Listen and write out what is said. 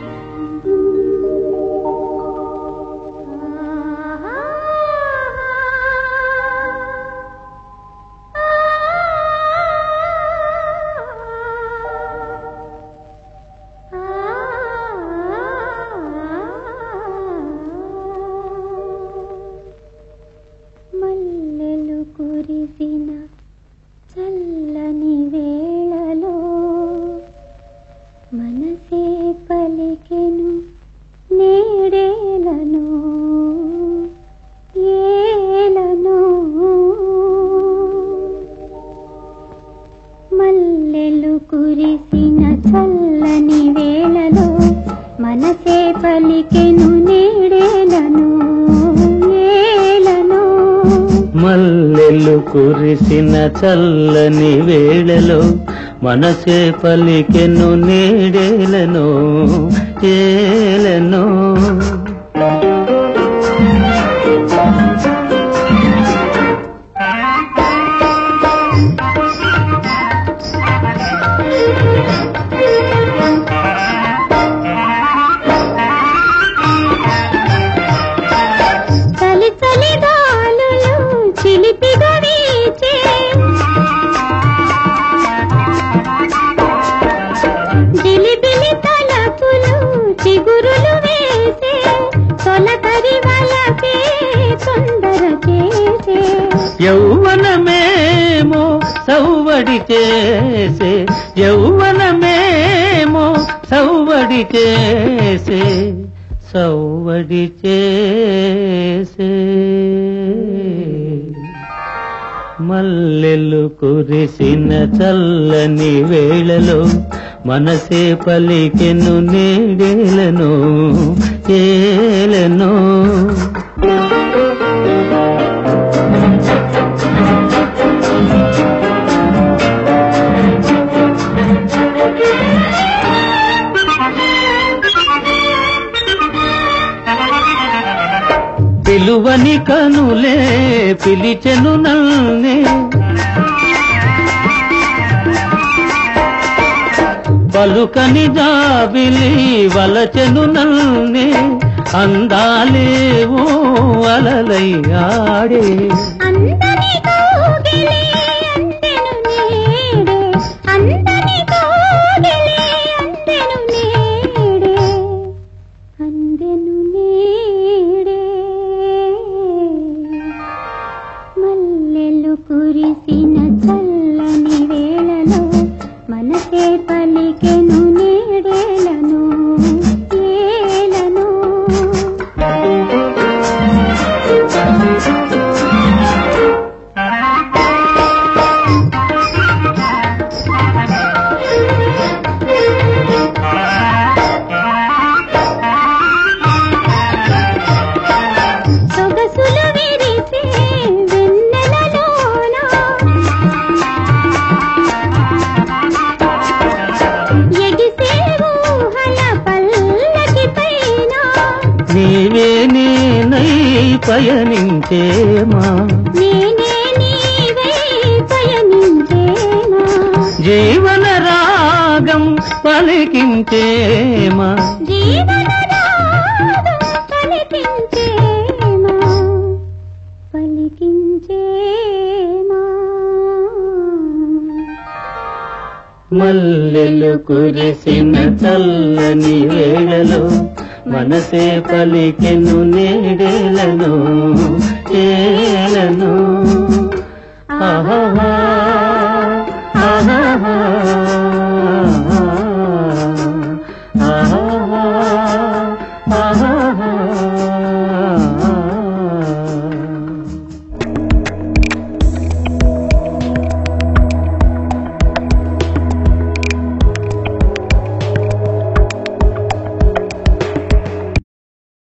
మల్లెలు చేసిన చల్లని వేళలో మనసే పలికెను నేడేలను ఏలను మల్లెలు కురిసిన చల్లని వేళలో మనసే పలికెను నేడేలను ఏలను యౌవనమేమో సౌవడి చేసే. యౌవనమేమో సౌవడి చేసే. సౌవడి చేసే. మల్లెలు కురిసిన చల్లని వేళలో మనసే పలికెను నేడేలను ఏలను. పిలువని కనులే పిలిచెను నల్నే. పలుకని జాబిలి వలచెను నల్నే అందాలేవో అలలై ఆడే. కురిసిన నేనై పయనించేమా? జీవన రాగం పలికించేమా? మల్లెలు కురిసిన చల్లని వేళలో మనసే పలికెను నేడేలను ఏలను. ఆహా